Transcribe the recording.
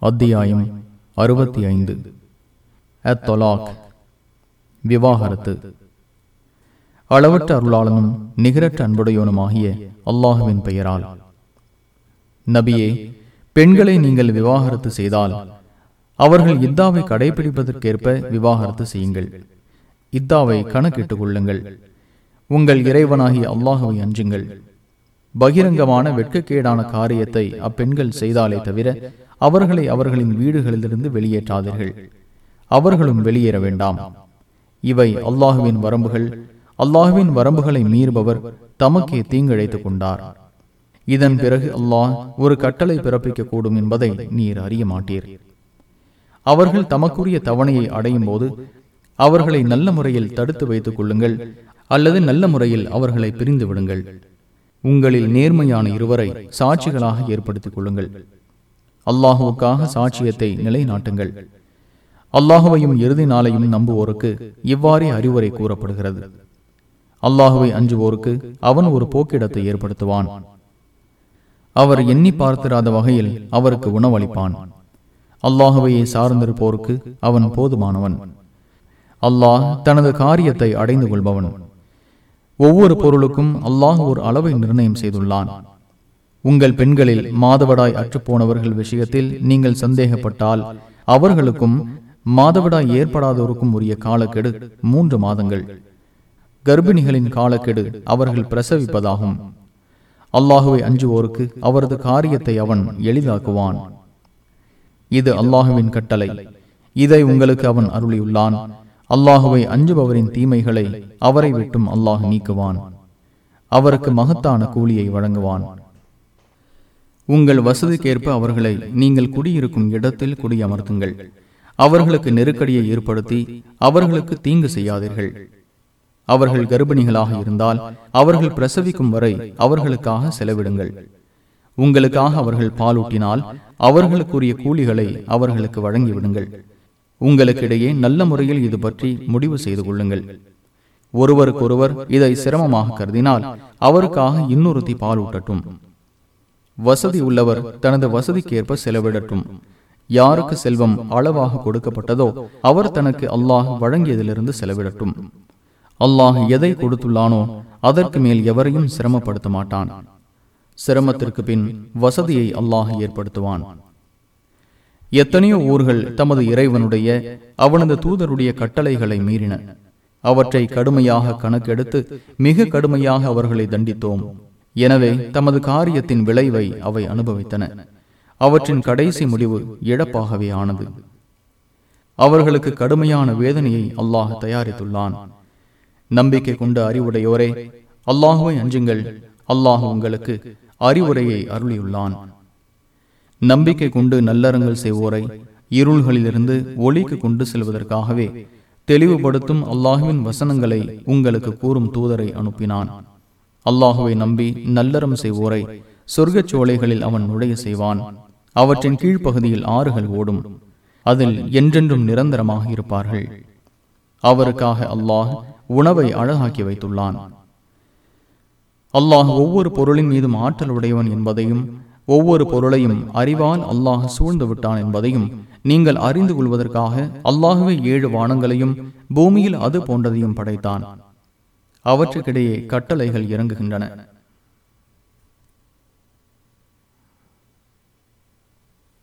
அத்தியாயம் அறுபத்தி ஐந்து. அத்தொலாக். விவாகரத்து. அளவற்ற அருளாளனும் நிகரற்ற அன்புடையோனுமாகிய அல்லாஹுவின் பெயரால். நபியே பெண்களை நீங்கள் விவாகரத்து செய்தால் அவர்கள் இத்தாவை கடைபிடிப்பதற்கேற்ப விவாகரத்து செய்யுங்கள். இத்தாவை கணக்கிட்டுக் கொள்ளுங்கள். உங்கள் இறைவனாகிய அல்லாஹுவை அஞ்சுங்கள். பகிரங்கமான வெட்கக்கேடான காரியத்தை அப்பெண்கள் செய்தாலே தவிர அவர்களை அவர்களின் வீடுகளிலிருந்து வெளியேற்றாதீர்கள். அவர்களும் வெளியேற வேண்டாம். இவை அல்லாஹுவின் வரம்புகள். அல்லாஹுவின் வரம்புகளை மீறுபவர் தமக்கே தீங்கிழைத்துக் கொண்டார். இதன் பிறகு அல்லாஹ் ஒரு கட்டளை பிறப்பிக்க கூடும் என்பதை நீர் அறிய மாட்டீர். அவர்கள் தமக்குரிய தவணையை அடையும் போது அவர்களை நல்ல முறையில் தடுத்து வைத்துக் கொள்ளுங்கள் அல்லது நல்ல முறையில் அவர்களை பிரிந்து விடுங்கள். உங்களில் நேர்மையான இருவரை சாட்சிகளாக ஏற்படுத்திக் கொள்ளுங்கள். அல்லாஹுவுக்காக சாட்சியத்தை நிலைநாட்டுங்கள். அல்லாஹுவையும் இறுதி நாளையும் நம்புவோருக்கு இவ்வாறே அறிவுரை கூறப்படுகிறது. அல்லாஹுவை அஞ்சுவோருக்கு அவன் ஒரு போக்கிடத்தை ஏற்படுத்துவான். அவர் எண்ணி பார்த்திராத வகையில் அவருக்கு உணவளிப்பான். அல்லாஹுவையை சார்ந்திருப்போருக்கு அவன் போதுமானவன். அல்லாஹ் தனது காரியத்தை அடைந்து கொள்பவன். ஒவ்வொரு பொருளுக்கும் அல்லாஹ் ஒரு அளவை நிர்ணயம் செய்துள்ளான். உங்கள் பெண்களில் மாதவடாய் அற்றுப்போனவர்கள் விஷயத்தில் நீங்கள் சந்தேகப்பட்டால் அவர்களுக்கும் மாதவிடாய் ஏற்படாதோருக்கும் உரிய காலக்கெடு மூன்று மாதங்கள். கர்ப்பிணிகளின் காலக்கெடு அவர்கள் பிரசவிப்பதாகும். அல்லாஹுவை அஞ்சுவோருக்கு அவரது காரியத்தை அவன் எளிதாக்குவான். இது அல்லாஹுவின் கட்டளை. இதை உங்களுக்கு அவன் அருளியுள்ளான். அல்லாஹுவை அஞ்சுபவரின் தீமைகளை அவரை விட்டும் அல்லாஹ் நீக்குவான். அவருக்கு மகத்தான கூலியை வழங்குவான். உங்கள் வசதிக்கேற்ப அவர்களை நீங்கள் குடியிருக்கும் இடத்தில் குடியமர்த்துங்கள். அவர்களுக்கு நெருக்கடியை ஏற்படுத்தி அவர்களுக்கு தீங்கு செய்யாதீர்கள். அவர்கள் கர்ப்பிணிகளாக இருந்தால் அவர்கள் பிரசவிக்கும் வரை அவர்களுக்காக செலவிடுங்கள். உங்களுக்காக அவர்கள் பாலூட்டினால் அவர்களுக்குரிய கூலிகளை அவர்களுக்கு வழங்கிவிடுங்கள். உங்களுக்கிடையே நல்ல முறையில் இது பற்றி முடிவு செய்து கொள்ளுங்கள். ஒருவருக்கொருவர் இதை சிரமமாக கருதினால் அவருக்காக இன்னொருத்தி பாலூட்டட்டும் வசதி உள்ளவர் தனது வசதிக்கேற்ப செலவிடட்டும். யாருக்கு செல்வம் அளவாக கொடுக்கப்பட்டதோ அவர் தனக்கு அல்லாஹ் வழங்கியதிலிருந்து செலவிடட்டும். அல்லாஹ் எதை கொடுத்துள்ளானோ அதற்கு மேல் எவரையும் சிரமப்படுத்த மாட்டான். சிரமத்திற்கு பின் வசதியை அல்லாஹ் ஏற்படுத்துவான். எத்தனையோ ஊர்கள் தமது இறைவனுடைய அவனது தூதருடைய கட்டளைகளை மீறின. அவற்றை கடுமையாக கணக்கெடுத்து மிக கடுமையாக அவர்களை தண்டித்தோம். எனவே தமது காரியத்தின் விளைவை அவை அனுபவித்தன. அவற்றின் கடைசி முடிவு இழப்பாகவே ஆனது. அவர்களுக்கு கடுமையான வேதனையை அல்லாஹ் தயாரித்துள்ளான். நம்பிக்கை கொண்ட அறிவுடையோரே அல்லாஹுவை அஞ்சுங்கள். அல்லாஹ் உங்களுக்கு அறிவுரையை அருளியுள்ளான். நம்பிக்கை கொண்டு நல்லறங்கள் செய்வோரை இருள்களிலிருந்து ஒளிக்கு கொண்டு செல்வதற்காகவே தெளிவுபடுத்தும் அல்லாஹுவின் வசனங்களை உங்களுக்கு கூறும் தூதரை அனுப்பினான். அல்லாஹுவை நம்பி நல்லறம் செய்வோரை சொர்க்கச் சோலைகளில் அவன் நுழைய செய்வான். அவற்றின் கீழ்ப்பகுதியில் ஆறுகள் ஓடும். அதில் என்றென்றும் நிரந்தரமாக இருப்பார்கள். அவருக்காக அல்லாஹ் உணவை அழகாக்கி வைத்துள்ளான். அல்லாஹ் ஒவ்வொரு பொருளின் மீதும் ஆற்றல் உடையவன் என்பதையும் ஒவ்வொரு பொருளையும் அறிவால் அல்லாஹ் சூழ்ந்து விட்டான் என்பதையும் நீங்கள் அறிந்து கொள்வதற்காக அல்லாஹுவை ஏழு வானங்களையும் பூமியில் அது போன்றதையும் படைத்தான். அவற்றுக்கிடையே கட்டளைகள் இறங்குகின்றன.